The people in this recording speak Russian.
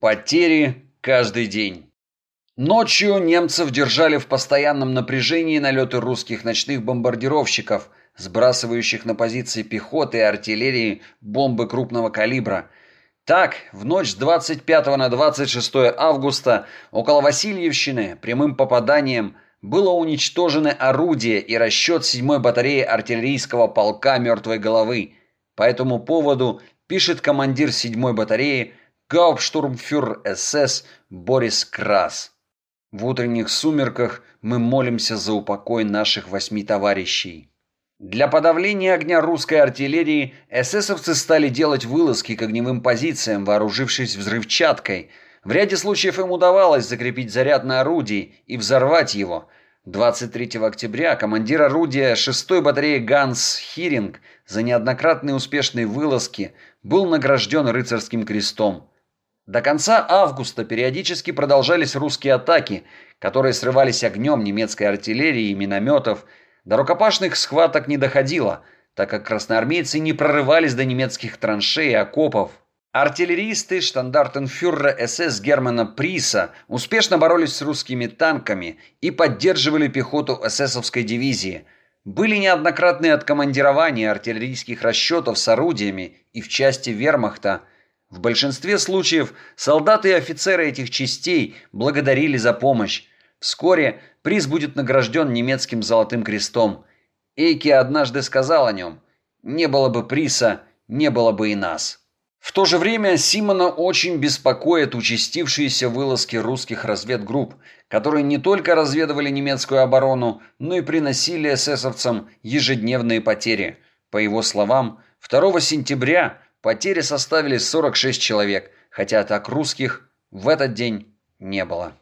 Потери каждый день. Ночью немцев держали в постоянном напряжении налеты русских ночных бомбардировщиков, сбрасывающих на позиции пехоты и артиллерии бомбы крупного калибра. Так, в ночь с 25 на 26 августа около Васильевщины прямым попаданием было уничтожены орудие и расчет 7-й батареи артиллерийского полка «Мертвой головы». По этому поводу пишет командир 7-й батареи Гауптштурмфюрер СС Борис Крас. В утренних сумерках мы молимся за упокой наших восьми товарищей. Для подавления огня русской артиллерии эсэсовцы стали делать вылазки к огневым позициям, вооружившись взрывчаткой. В ряде случаев им удавалось закрепить заряд на орудии и взорвать его. 23 октября командир орудия 6-й батареи Ганс Хиринг за неоднократные успешные вылазки был награжден рыцарским крестом. До конца августа периодически продолжались русские атаки, которые срывались огнем немецкой артиллерии и минометов. До рукопашных схваток не доходило, так как красноармейцы не прорывались до немецких траншей и окопов. Артиллеристы штандартенфюрера СС Германа Приса успешно боролись с русскими танками и поддерживали пехоту эсэсовской дивизии. Были неоднократные откомандирования артиллерийских расчетов с орудиями и в части вермахта – в большинстве случаев солдаты и офицеры этих частей благодарили за помощь. Вскоре приз будет награжден немецким золотым крестом. Эйке однажды сказал о нем «Не было бы приса, не было бы и нас». В то же время Симона очень беспокоят участившиеся вылазки русских разведгрупп, которые не только разведывали немецкую оборону, но и приносили эсэсовцам ежедневные потери. По его словам, 2 сентября Потери составили 46 человек, хотя атак русских в этот день не было.